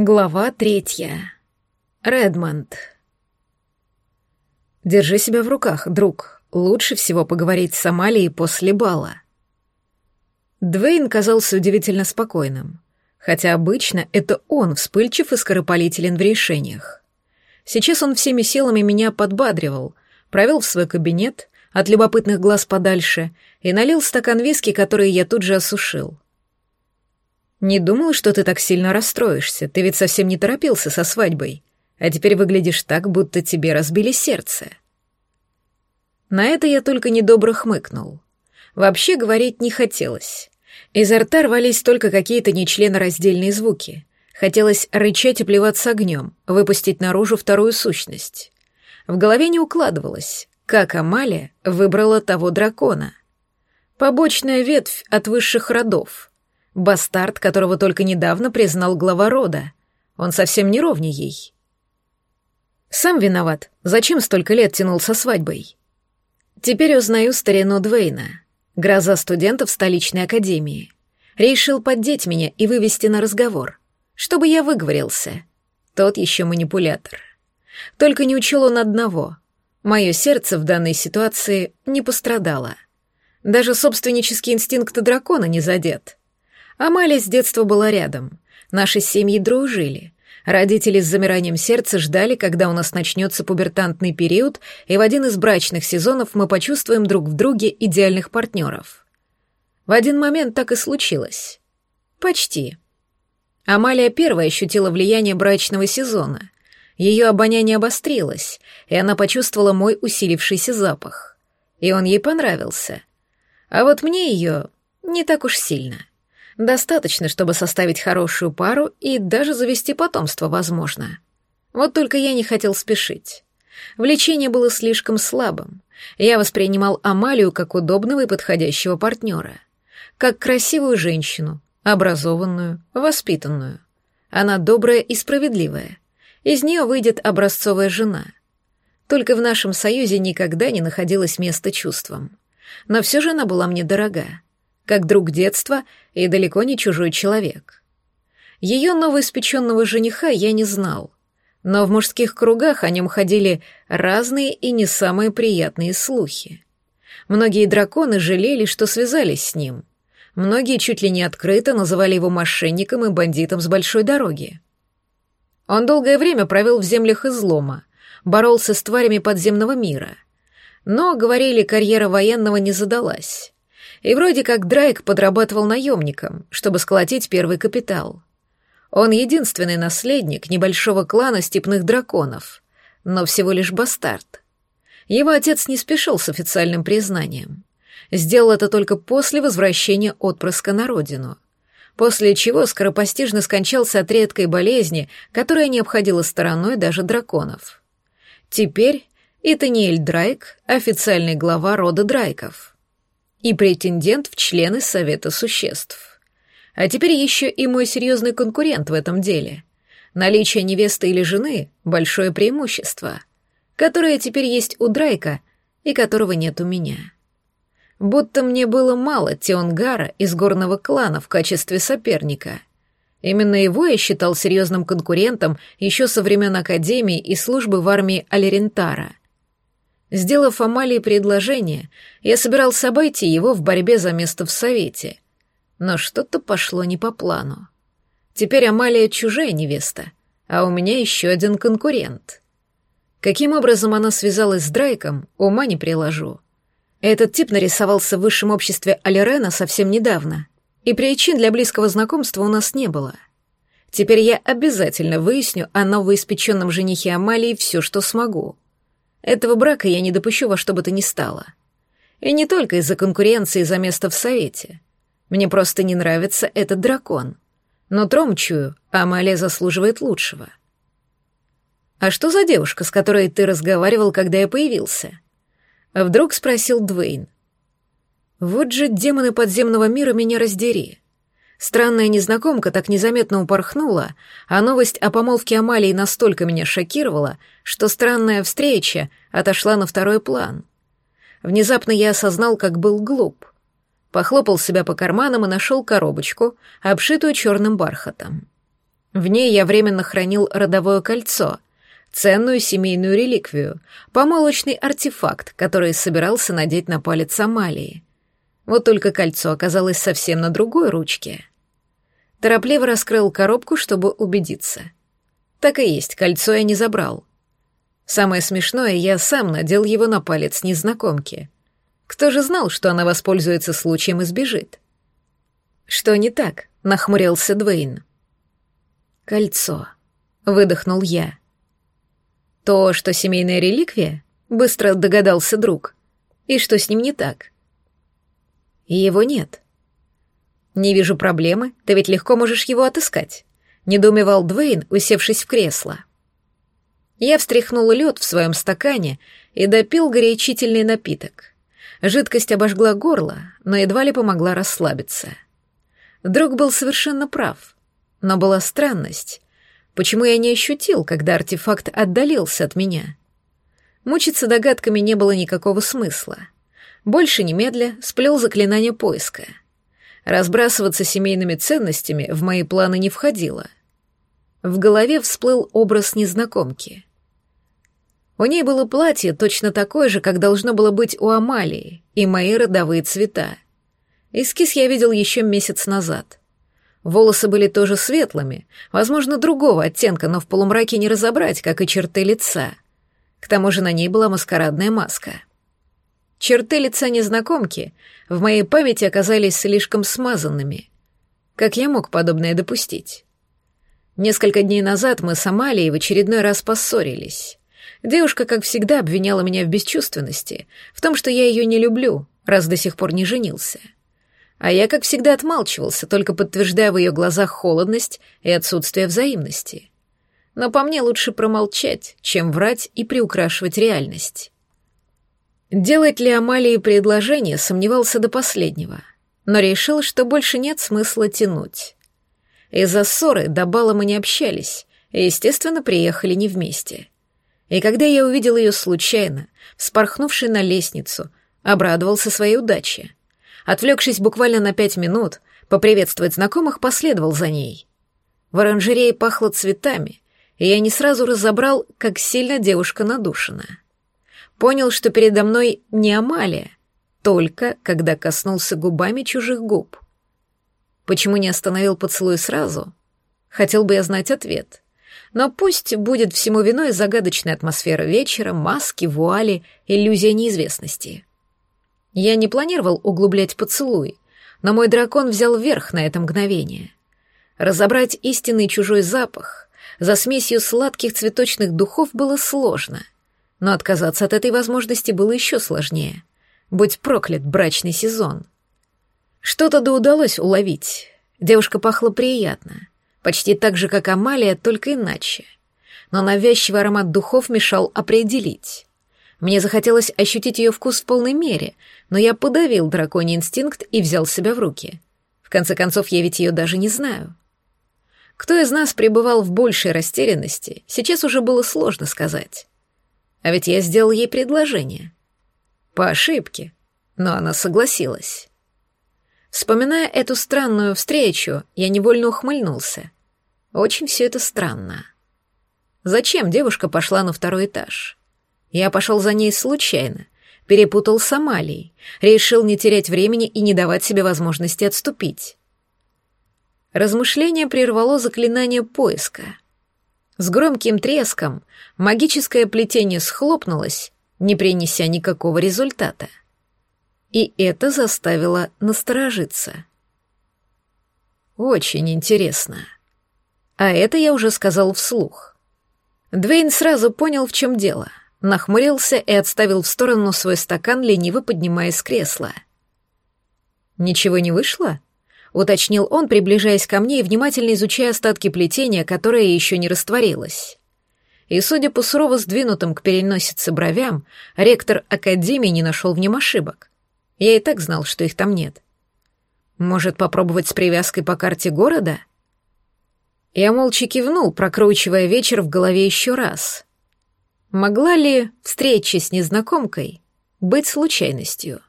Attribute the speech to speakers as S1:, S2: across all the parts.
S1: Глава третья. Редмонд. Держи себя в руках, друг. Лучше всего поговорить с Амалией после бала. Двейн казался удивительно спокойным, хотя обычно это он вспыльчив и скоропалителен в решениях. Сейчас он всеми силами меня подбадривал, провел в свой кабинет, от любопытных глаз подальше, и налил стакан виски, который я тут же осушил — «Не думал, что ты так сильно расстроишься. Ты ведь совсем не торопился со свадьбой. А теперь выглядишь так, будто тебе разбили сердце». На это я только недобро хмыкнул. Вообще говорить не хотелось. Изо рта рвались только какие-то нечленораздельные звуки. Хотелось рычать и плеваться огнем, выпустить наружу вторую сущность. В голове не укладывалось, как Амалия выбрала того дракона. Побочная ветвь от высших родов — Бастард, которого только недавно признал глава рода. Он совсем не ровней ей. Сам виноват. Зачем столько лет тянул со свадьбой? Теперь узнаю старину Двейна, гроза студентов столичной академии. Решил поддеть меня и вывести на разговор, чтобы я выговорился. Тот еще манипулятор. Только не учел он одного. Мое сердце в данной ситуации не пострадало. Даже собственнический инстинкт дракона не задет. Амалия с детства была рядом. Наши семьи дружили. Родители с замиранием сердца ждали, когда у нас начнется пубертантный период, и в один из брачных сезонов мы почувствуем друг в друге идеальных партнеров. В один момент так и случилось. Почти. Амалия первая ощутила влияние брачного сезона. Ее обоняние обострилось, и она почувствовала мой усилившийся запах. И он ей понравился. А вот мне ее не так уж сильно. Достаточно, чтобы составить хорошую пару и даже завести потомство, возможно. Вот только я не хотел спешить. Влечение было слишком слабым. Я воспринимал Амалию как удобного и подходящего партнера. Как красивую женщину, образованную, воспитанную. Она добрая и справедливая. Из нее выйдет образцовая жена. Только в нашем союзе никогда не находилось места чувствам. Но все же она была мне дорога как друг детства и далеко не чужой человек. Ее новоиспеченного жениха я не знал, но в мужских кругах о нем ходили разные и не самые приятные слухи. Многие драконы жалели, что связались с ним. Многие чуть ли не открыто называли его мошенником и бандитом с большой дороги. Он долгое время провел в землях излома, боролся с тварями подземного мира. Но, говорили, карьера военного не задалась. И вроде как Драйк подрабатывал наемником, чтобы сколотить первый капитал. Он единственный наследник небольшого клана степных драконов, но всего лишь бастард. Его отец не спешил с официальным признанием. Сделал это только после возвращения отпрыска на родину, после чего скоропостижно скончался от редкой болезни, которая не обходила стороной даже драконов. Теперь Итаниэль Драйк — официальный глава рода Драйков и претендент в члены Совета Существ. А теперь еще и мой серьезный конкурент в этом деле. Наличие невесты или жены — большое преимущество, которое теперь есть у Драйка и которого нет у меня. Будто мне было мало Теонгара из горного клана в качестве соперника. Именно его я считал серьезным конкурентом еще со времен Академии и службы в армии Алерентара. Сделав Амалии предложение, я собирался обойти его в борьбе за место в Совете. Но что-то пошло не по плану. Теперь Амалия чужая невеста, а у меня еще один конкурент. Каким образом она связалась с Драйком, ума не приложу. Этот тип нарисовался в высшем обществе Алирена совсем недавно, и причин для близкого знакомства у нас не было. Теперь я обязательно выясню о новоиспеченном женихе Амалии все, что смогу. Этого брака я не допущу во что бы то ни стало. И не только из-за конкуренции за место в Совете. Мне просто не нравится этот дракон. Но тром чую, Амалия заслуживает лучшего. «А что за девушка, с которой ты разговаривал, когда я появился?» Вдруг спросил Двейн. «Вот же демоны подземного мира меня раздери. Странная незнакомка так незаметно упорхнула, а новость о помолвке Амалии настолько меня шокировала, что странная встреча отошла на второй план. Внезапно я осознал, как был глуп. Похлопал себя по карманам и нашел коробочку, обшитую черным бархатом. В ней я временно хранил родовое кольцо, ценную семейную реликвию, помолочный артефакт, который собирался надеть на палец Амалии. Вот только кольцо оказалось совсем на другой ручке. Торопливо раскрыл коробку, чтобы убедиться. Так и есть, кольцо я не забрал. Самое смешное, я сам надел его на палец незнакомки. Кто же знал, что она воспользуется случаем и сбежит? Что не так? нахмурился Двейн. Кольцо. Выдохнул я. То, что семейная реликвия? Быстро догадался друг. И что с ним не так? Его нет. Не вижу проблемы, ты ведь легко можешь его отыскать. Недоумевал Двейн, усевшись в кресло. Я встряхнула лед в своем стакане и допил горячительный напиток. Жидкость обожгла горло, но едва ли помогла расслабиться. Друг был совершенно прав. Но была странность. Почему я не ощутил, когда артефакт отдалился от меня? Мучиться догадками не было никакого смысла. Больше немедля сплел заклинание поиска. Разбрасываться семейными ценностями в мои планы не входило. В голове всплыл образ незнакомки. У ней было платье точно такое же, как должно было быть у Амалии, и мои родовые цвета. Эскиз я видел еще месяц назад. Волосы были тоже светлыми, возможно, другого оттенка, но в полумраке не разобрать, как и черты лица. К тому же на ней была маскарадная маска. Черты лица незнакомки в моей памяти оказались слишком смазанными. Как я мог подобное допустить? Несколько дней назад мы с Амалией в очередной раз поссорились. Девушка, как всегда, обвиняла меня в бесчувственности, в том, что я ее не люблю, раз до сих пор не женился. А я, как всегда, отмалчивался, только подтверждая в ее глазах холодность и отсутствие взаимности. Но по мне лучше промолчать, чем врать и приукрашивать реальность. Делать ли Амалии предложение, сомневался до последнего, но решил, что больше нет смысла тянуть. Из-за ссоры до бала мы не общались, и, естественно, приехали не вместе. И когда я увидел ее случайно, вспорхнувшей на лестницу, обрадовался своей удаче. Отвлекшись буквально на пять минут, поприветствовать знакомых последовал за ней. В оранжерее пахло цветами, и я не сразу разобрал, как сильно девушка надушена. Понял, что передо мной не Амалия, только когда коснулся губами чужих губ. Почему не остановил поцелуй сразу? Хотел бы я знать ответ — но пусть будет всему виной загадочная атмосфера вечера, маски, вуали, иллюзия неизвестности. Я не планировал углублять поцелуй, но мой дракон взял верх на это мгновение. Разобрать истинный чужой запах за смесью сладких цветочных духов было сложно, но отказаться от этой возможности было еще сложнее. Будь проклят брачный сезон. Что-то да удалось уловить. Девушка пахла приятно — Почти так же, как Амалия, только иначе. Но навязчивый аромат духов мешал определить. Мне захотелось ощутить ее вкус в полной мере, но я подавил драконий инстинкт и взял себя в руки. В конце концов, я ведь ее даже не знаю. Кто из нас пребывал в большей растерянности, сейчас уже было сложно сказать. А ведь я сделал ей предложение. По ошибке, но она согласилась. Вспоминая эту странную встречу, я невольно ухмыльнулся. Очень все это странно. Зачем девушка пошла на второй этаж? Я пошел за ней случайно, перепутал с Амалией, решил не терять времени и не давать себе возможности отступить. Размышление прервало заклинание поиска. С громким треском магическое плетение схлопнулось, не принеся никакого результата и это заставило насторожиться. Очень интересно. А это я уже сказал вслух. Двейн сразу понял, в чем дело, нахмурился и отставил в сторону свой стакан, лениво поднимаясь с кресла. «Ничего не вышло?» — уточнил он, приближаясь ко мне и внимательно изучая остатки плетения, которое еще не растворилось. И, судя по сурово сдвинутым к переносице бровям, ректор Академии не нашел в нем ошибок. Я и так знал, что их там нет. Может, попробовать с привязкой по карте города? Я молча кивнул, прокручивая вечер в голове еще раз. Могла ли встреча с незнакомкой быть случайностью?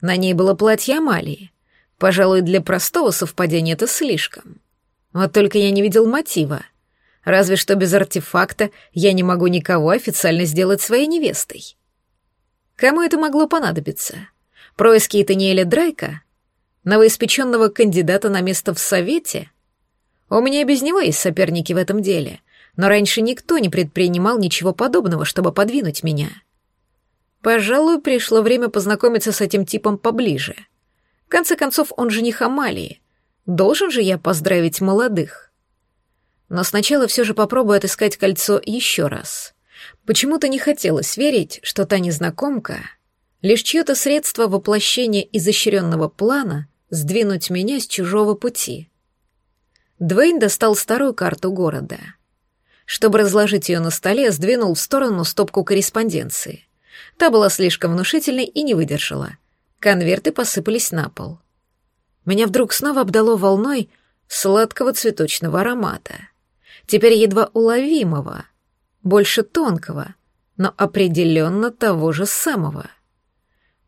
S1: На ней было платье Амалии. Пожалуй, для простого совпадения это слишком. Вот только я не видел мотива. Разве что без артефакта я не могу никого официально сделать своей невестой. Кому это могло понадобиться? Происки Итаниэля Драйка? Новоиспеченного кандидата на место в Совете? У меня без него есть соперники в этом деле, но раньше никто не предпринимал ничего подобного, чтобы подвинуть меня. Пожалуй, пришло время познакомиться с этим типом поближе. В конце концов, он жених Амалии. Должен же я поздравить молодых. Но сначала все же попробую отыскать кольцо еще раз. Почему-то не хотелось верить, что та незнакомка — лишь чье-то средство воплощения изощренного плана сдвинуть меня с чужого пути. Двейн достал старую карту города. Чтобы разложить ее на столе, сдвинул в сторону стопку корреспонденции. Та была слишком внушительной и не выдержала. Конверты посыпались на пол. Меня вдруг снова обдало волной сладкого цветочного аромата. Теперь едва уловимого, больше тонкого, но определенно того же самого.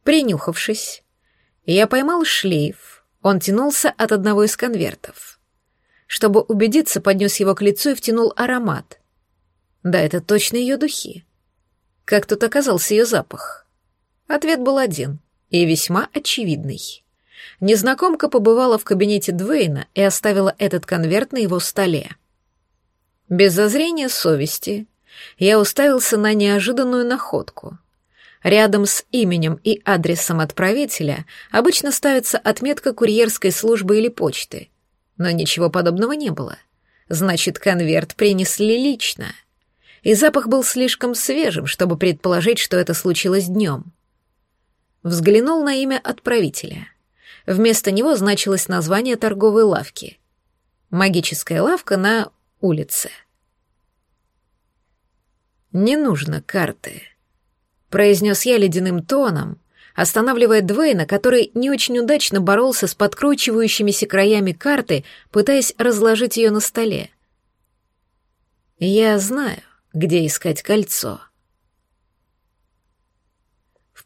S1: Принюхавшись, я поймал шлейф, он тянулся от одного из конвертов. Чтобы убедиться, поднес его к лицу и втянул аромат. Да, это точно ее духи. Как тут оказался ее запах? Ответ был один и весьма очевидный. Незнакомка побывала в кабинете Двейна и оставила этот конверт на его столе. Без зазрения совести я уставился на неожиданную находку. Рядом с именем и адресом отправителя обычно ставится отметка курьерской службы или почты, но ничего подобного не было. Значит, конверт принесли лично. И запах был слишком свежим, чтобы предположить, что это случилось днем. Взглянул на имя отправителя. Вместо него значилось название торговой лавки. Магическая лавка на улице. «Не нужно карты», — произнес я ледяным тоном, останавливая Двейна, который не очень удачно боролся с подкручивающимися краями карты, пытаясь разложить ее на столе. «Я знаю, где искать кольцо».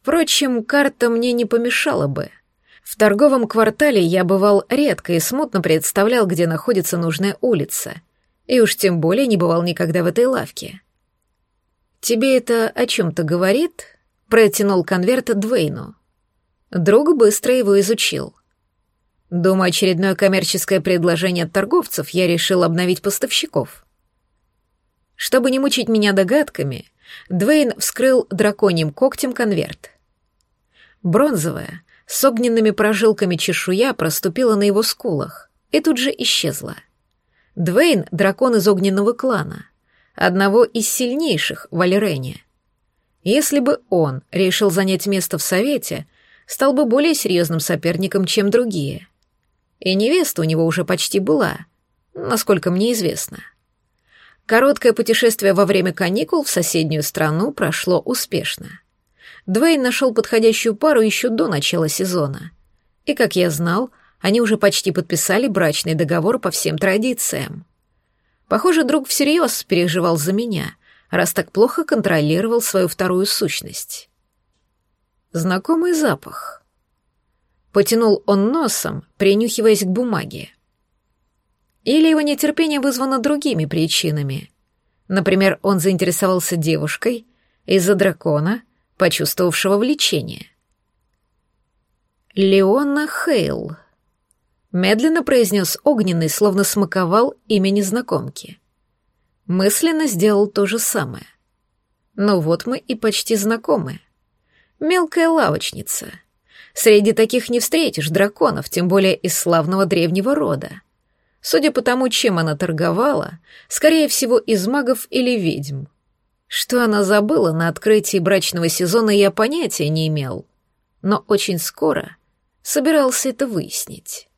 S1: Впрочем, карта мне не помешала бы. В торговом квартале я бывал редко и смутно представлял, где находится нужная улица. И уж тем более не бывал никогда в этой лавке. «Тебе это о чем-то говорит?» — протянул конверт Двейну. Друг быстро его изучил. Думаю, очередное коммерческое предложение от торговцев я решил обновить поставщиков. Чтобы не мучить меня догадками, Двейн вскрыл драконьим когтем конверт. Бронзовая, с огненными прожилками чешуя проступила на его скулах и тут же исчезла. Двейн — дракон из огненного клана одного из сильнейших в Алирене. Если бы он решил занять место в Совете, стал бы более серьезным соперником, чем другие. И невеста у него уже почти была, насколько мне известно. Короткое путешествие во время каникул в соседнюю страну прошло успешно. Двейн нашел подходящую пару еще до начала сезона. И, как я знал, они уже почти подписали брачный договор по всем традициям. Похоже, друг всерьез переживал за меня, раз так плохо контролировал свою вторую сущность. Знакомый запах. Потянул он носом, принюхиваясь к бумаге. Или его нетерпение вызвано другими причинами. Например, он заинтересовался девушкой из-за дракона, почувствовавшего влечение. Леона Хейл — Медленно произнес огненный, словно смаковал имя незнакомки. Мысленно сделал то же самое. Ну вот мы и почти знакомы. Мелкая лавочница. Среди таких не встретишь драконов, тем более из славного древнего рода. Судя по тому, чем она торговала, скорее всего, из магов или ведьм. Что она забыла на открытии брачного сезона, я понятия не имел. Но очень скоро собирался это выяснить.